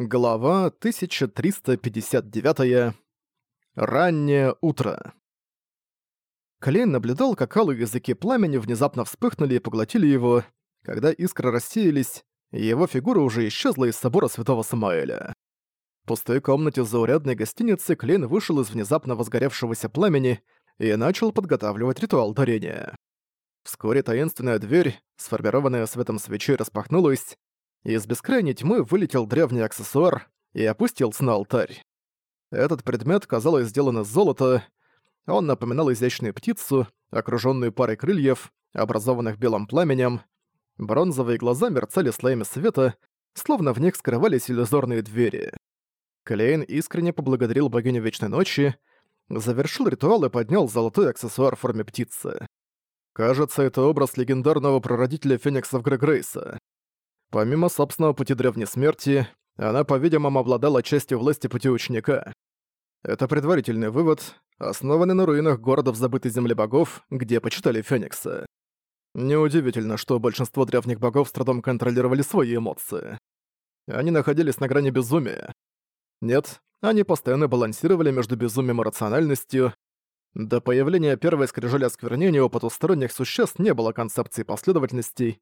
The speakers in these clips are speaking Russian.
Глава 1359. Раннее утро. Клейн наблюдал, как алые языки пламени внезапно вспыхнули и поглотили его. Когда искры рассеялись, его фигура уже исчезла из собора Святого Самаэля. В пустой комнате заурядной гостиницы Клейн вышел из внезапно возгоревшегося пламени и начал подготавливать ритуал дарения. Вскоре таинственная дверь, сформированная светом свечей, распахнулась, из бескрайней тьмы вылетел древний аксессуар и опустился на алтарь. Этот предмет, казалось, сделан из золота. Он напоминал изящную птицу, окружённую парой крыльев, образованных белым пламенем. Бронзовые глаза мерцали слоями света, словно в них скрывались иллюзорные двери. Клейн искренне поблагодарил богиню Вечной Ночи, завершил ритуал и поднял золотой аксессуар в форме птицы. Кажется, это образ легендарного прародителя фениксов Грегрейса. Помимо собственного пути древней смерти, она, по-видимому, обладала частью власти пути ученика. Это предварительный вывод, основанный на руинах городов забытой земли богов, где почитали Феникса. Неудивительно, что большинство древних богов с трудом контролировали свои эмоции. Они находились на грани безумия. Нет, они постоянно балансировали между безумием и рациональностью. До появления первой скрижали осквернения у потусторонних существ не было концепции последовательностей,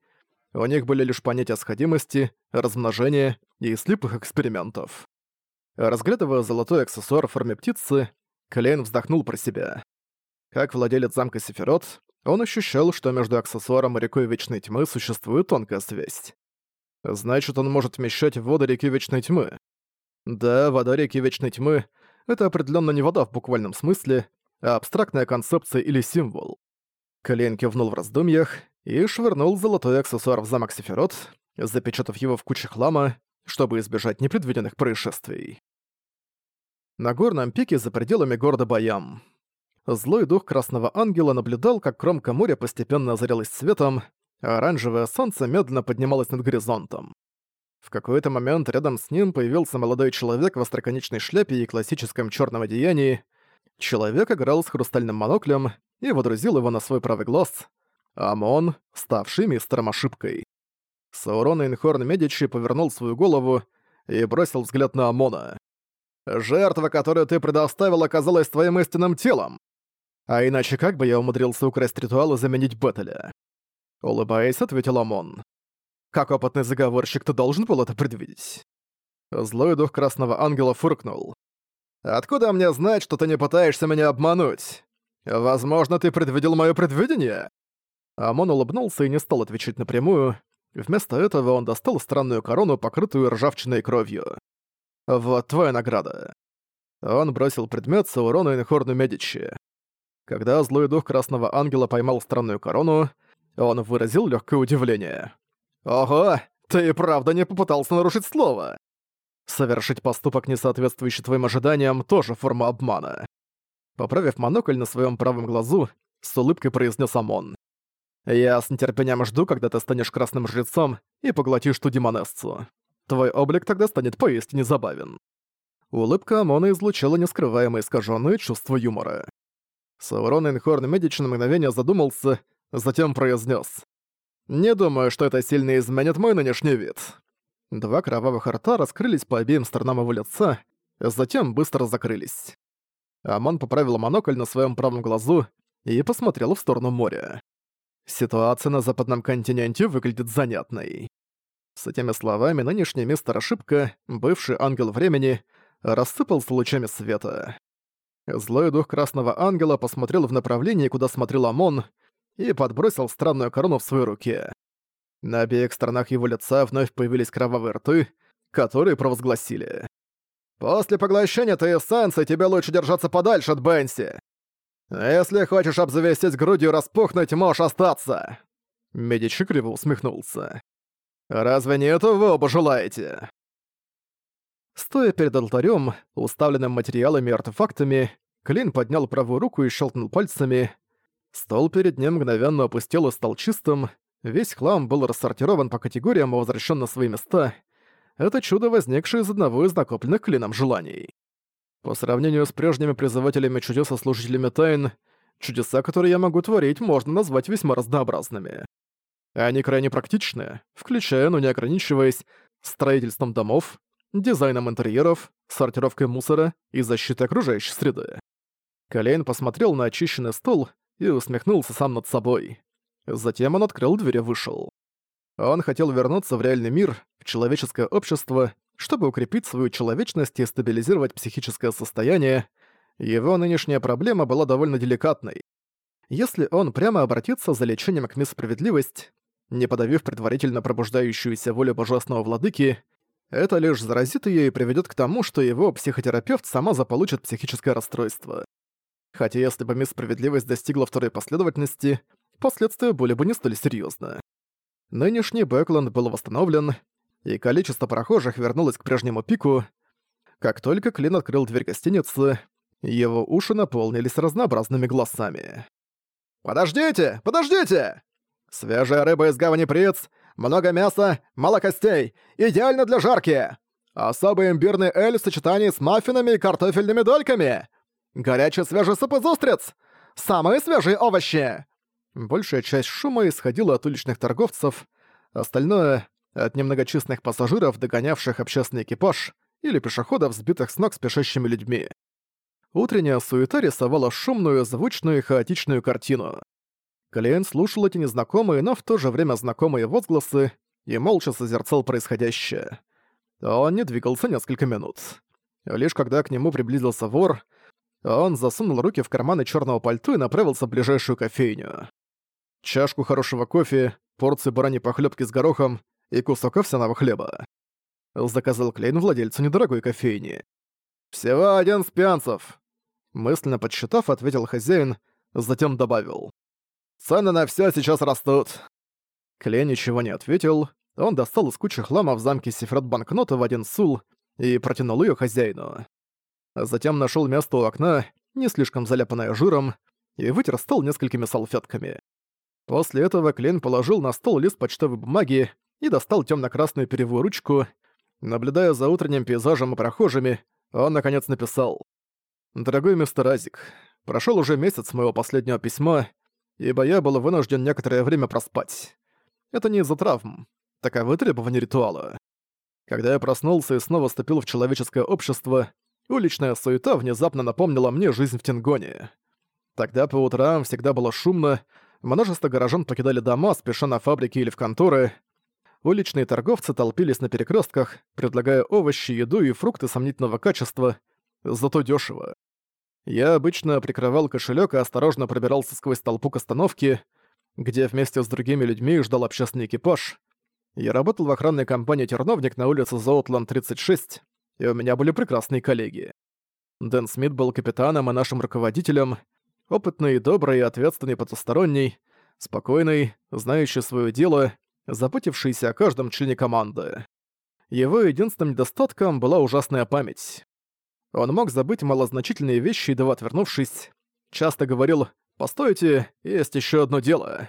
у них были лишь понятия сходимости, размножения и слепых экспериментов. Разглядывая золотой аксессуар в форме птицы, Клейн вздохнул про себя. Как владелец замка Сефирот, он ощущал, что между аксессуаром и рекой Вечной Тьмы существует тонкая связь. Значит, он может вмещать в воду реки Вечной Тьмы. Да, вода реки Вечной Тьмы — это определенно не вода в буквальном смысле, а абстрактная концепция или символ. Клейн кивнул в раздумьях и швырнул золотой аксессуар в замок Сефирот, запечатав его в куче хлама, чтобы избежать непредвиденных происшествий. На горном пике за пределами города Баям. Злой дух Красного Ангела наблюдал, как кромка моря постепенно озарялась светом, а оранжевое солнце медленно поднималось над горизонтом. В какой-то момент рядом с ним появился молодой человек в остроконечной шляпе и классическом черном одеянии. Человек играл с хрустальным моноклем и водрузил его на свой правый глаз, Амон, ставший мистером ошибкой. Саурон Инхорн Медичи повернул свою голову и бросил взгляд на Амона. «Жертва, которую ты предоставил, оказалась твоим истинным телом. А иначе как бы я умудрился украсть ритуал и заменить Беттеля?» Улыбаясь, ответил Амон. «Как опытный заговорщик, ты должен был это предвидеть». Злой дух Красного Ангела фыркнул. «Откуда мне знать, что ты не пытаешься меня обмануть? Возможно, ты предвидел моё предвидение?» Амон улыбнулся и не стал отвечать напрямую. Вместо этого он достал странную корону, покрытую ржавчиной кровью. «Вот твоя награда». Он бросил предмет Саурону Инхорну Медичи. Когда злой дух Красного Ангела поймал странную корону, он выразил легкое удивление. «Ого, ты и правда не попытался нарушить слово!» Совершить поступок, не соответствующий твоим ожиданиям, тоже форма обмана. Поправив монокль на своем правом глазу, с улыбкой произнес Амон. Я с нетерпением жду, когда ты станешь красным жрецом и поглотишь ту демонессу. Твой облик тогда станет поистине забавен». Улыбка Амона излучала нескрываемое искаженное чувство юмора. Саурон Инхорн Медич на мгновение задумался, затем произнес: «Не думаю, что это сильно изменит мой нынешний вид». Два кровавых рта раскрылись по обеим сторонам его лица, затем быстро закрылись. Амон поправил монокль на своем правом глазу и посмотрел в сторону моря. Ситуация на западном континенте выглядит занятной. С этими словами нынешний мистер Ошибка, бывший ангел времени, рассыпался лучами света. Злой дух Красного Ангела посмотрел в направлении, куда смотрел Амон, и подбросил странную корону в своей руке. На обеих сторонах его лица вновь появились кровавые рты, которые провозгласили. «После поглощения этой эссенции тебе лучше держаться подальше от Бенси. «Если хочешь обзавестись грудью распухнуть, можешь остаться!» Медичи криво усмехнулся. «Разве не это вы оба желаете?» Стоя перед алтарем, уставленным материалами и артефактами, Клин поднял правую руку и щелкнул пальцами. Стол перед ним мгновенно опустел и стал чистым, весь хлам был рассортирован по категориям и возвращен на свои места. Это чудо, возникшее из одного из накопленных Клином желаний. По сравнению с прежними призывателями чудес и служителями тайн, чудеса, которые я могу творить, можно назвать весьма разнообразными. Они крайне практичны, включая, но не ограничиваясь, строительством домов, дизайном интерьеров, сортировкой мусора и защитой окружающей среды. Колейн посмотрел на очищенный стол и усмехнулся сам над собой. Затем он открыл дверь и вышел. Он хотел вернуться в реальный мир, в человеческое общество, чтобы укрепить свою человечность и стабилизировать психическое состояние. Его нынешняя проблема была довольно деликатной. Если он прямо обратится за лечением к мисс не подавив предварительно пробуждающуюся волю божественного владыки, это лишь заразит ее и приведет к тому, что его психотерапевт сама заполучит психическое расстройство. Хотя если бы мисс достигла второй последовательности, последствия были бы не столь серьезны. Нынешний Бэкленд был восстановлен, и количество прохожих вернулось к прежнему пику. Как только Клин открыл дверь гостиницы, его уши наполнились разнообразными голосами. «Подождите! Подождите!» «Свежая рыба из гавани Приц, много мяса, мало костей, идеально для жарки! Особый имбирный эль в сочетании с маффинами и картофельными дольками! Горячий свежий суп из устриц! Самые свежие овощи!» Большая часть шума исходила от уличных торговцев, остальное — от немногочисленных пассажиров, догонявших общественный экипаж, или пешеходов, сбитых с ног спешащими людьми. Утренняя суета рисовала шумную, звучную и хаотичную картину. Клиент слушал эти незнакомые, но в то же время знакомые возгласы и молча созерцал происходящее. Он не двигался несколько минут. Лишь когда к нему приблизился вор, он засунул руки в карманы черного пальто и направился в ближайшую кофейню чашку хорошего кофе, порцию бараньей похлебки с горохом и кусок овсяного хлеба. Заказал Клейн владельцу недорогой кофейни. «Всего один спянцев!» Мысленно подсчитав, ответил хозяин, затем добавил. «Цены на все сейчас растут!» Клейн ничего не ответил, он достал из кучи хлама в замке Сефрат банкноты в один сул и протянул ее хозяину. Затем нашел место у окна, не слишком заляпанное жиром, и вытер стол несколькими салфетками. После этого Клейн положил на стол лист почтовой бумаги и достал темно-красную перевую ручку. Наблюдая за утренним пейзажем и прохожими, он наконец написал. «Дорогой мистер Азик, прошел уже месяц моего последнего письма, ибо я был вынужден некоторое время проспать. Это не из-за травм. Таковы требования ритуала. Когда я проснулся и снова вступил в человеческое общество, уличная суета внезапно напомнила мне жизнь в Тингоне. Тогда по утрам всегда было шумно, Множество горожан покидали дома, спеша на фабрики или в конторы. Уличные торговцы толпились на перекрестках, предлагая овощи, еду и фрукты сомнительного качества, зато дешево. Я обычно прикрывал кошелек и осторожно пробирался сквозь толпу к остановке, где вместе с другими людьми ждал общественный экипаж. Я работал в охранной компании «Терновник» на улице Зоутланд 36, и у меня были прекрасные коллеги. Дэн Смит был капитаном и нашим руководителем, Опытный, добрый и ответственный потусторонний, спокойный, знающий свое дело, заботившийся о каждом члене команды. Его единственным недостатком была ужасная память. Он мог забыть малозначительные вещи, едва отвернувшись. Часто говорил «Постойте, есть еще одно дело».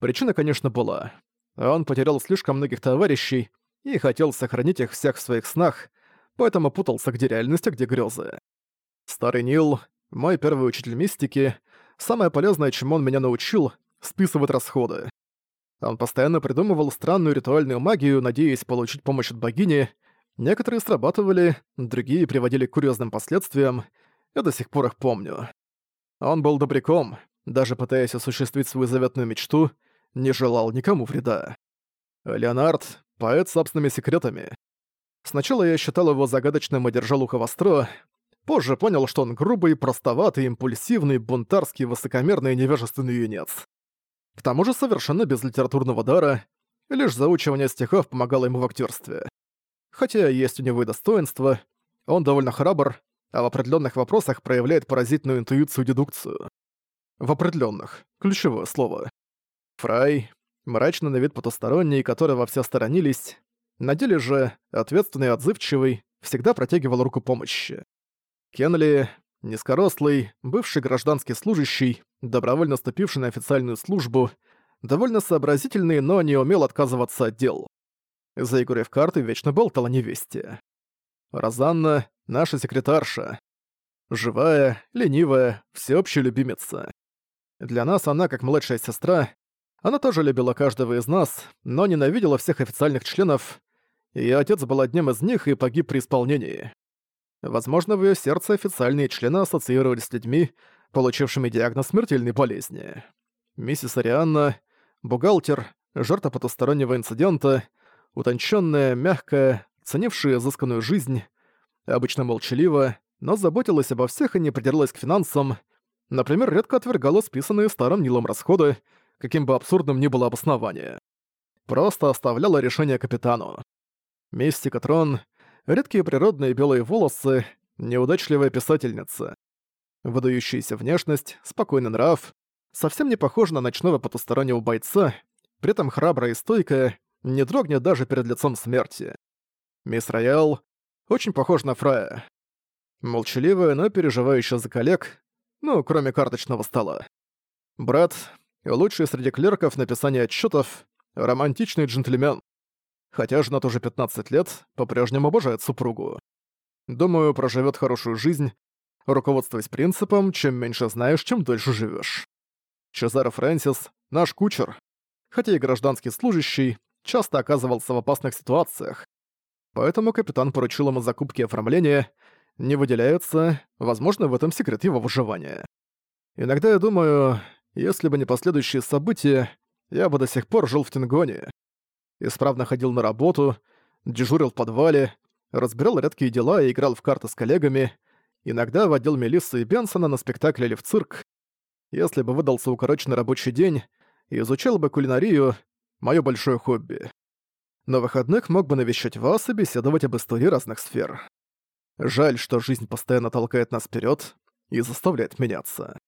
Причина, конечно, была. Он потерял слишком многих товарищей и хотел сохранить их всех в своих снах, поэтому путался где реальность, а где грезы. Старый Нил, мой первый учитель мистики, самое полезное, чему он меня научил, списывать расходы. Он постоянно придумывал странную ритуальную магию, надеясь получить помощь от богини. Некоторые срабатывали, другие приводили к курьезным последствиям. Я до сих пор их помню. Он был добряком, даже пытаясь осуществить свою заветную мечту, не желал никому вреда. Леонард — поэт собственными секретами. Сначала я считал его загадочным и держал ухо востро, Позже понял, что он грубый, простоватый, импульсивный, бунтарский, высокомерный и невежественный юнец. К тому же совершенно без литературного дара, лишь заучивание стихов помогало ему в актерстве. Хотя есть у него и достоинства, он довольно храбр, а в определенных вопросах проявляет поразительную интуицию и дедукцию. В определенных, ключевое слово. Фрай, мрачный на вид потусторонний, которого все сторонились, на деле же, ответственный и отзывчивый, всегда протягивал руку помощи. Кенли, низкорослый, бывший гражданский служащий, добровольно ступивший на официальную службу, довольно сообразительный, но не умел отказываться от дел. За игрой в карты вечно болтала невесте. Розанна — наша секретарша. Живая, ленивая, всеобщая любимица. Для нас она, как младшая сестра, она тоже любила каждого из нас, но ненавидела всех официальных членов. Её отец был одним из них и погиб при исполнении. Возможно, в её сердце официальные члены ассоциировались с людьми, получившими диагноз смертельной болезни. Миссис Арианна, бухгалтер, жертва потустороннего инцидента, утонченная, мягкая, ценившая изысканную жизнь, обычно молчалива, но заботилась обо всех и не придиралась к финансам, например, редко отвергала списанные старым Нилом расходы, каким бы абсурдным ни было обоснование. Просто оставляла решение капитану. Мистика Трон, редкие природные белые волосы, неудачливая писательница. Выдающаяся внешность, спокойный нрав, совсем не похожа на ночного потустороннего бойца, при этом храбрая и стойкая, не дрогнет даже перед лицом смерти. Мисс Роял очень похожа на Фрая. Молчаливая, но переживающая за коллег, ну, кроме карточного стола. Брат, лучший среди клерков написания отчетов, романтичный джентльмен. Хотя жена тоже 15 лет, по-прежнему обожает супругу. Думаю, проживет хорошую жизнь, руководствуясь принципом «чем меньше знаешь, чем дольше живешь. Чезаро Фрэнсис — наш кучер, хотя и гражданский служащий, часто оказывался в опасных ситуациях. Поэтому капитан поручил ему закупки и оформления, не выделяются, возможно, в этом секрет его выживания. Иногда я думаю, если бы не последующие события, я бы до сих пор жил в Тингоне. Исправно ходил на работу, дежурил в подвале, разбирал редкие дела и играл в карты с коллегами, иногда водил Мелиссы и Бенсона на спектакль или в цирк. Если бы выдался укороченный рабочий день, изучал бы кулинарию, моё большое хобби. На выходных мог бы навещать вас и беседовать об истории разных сфер. Жаль, что жизнь постоянно толкает нас вперед и заставляет меняться.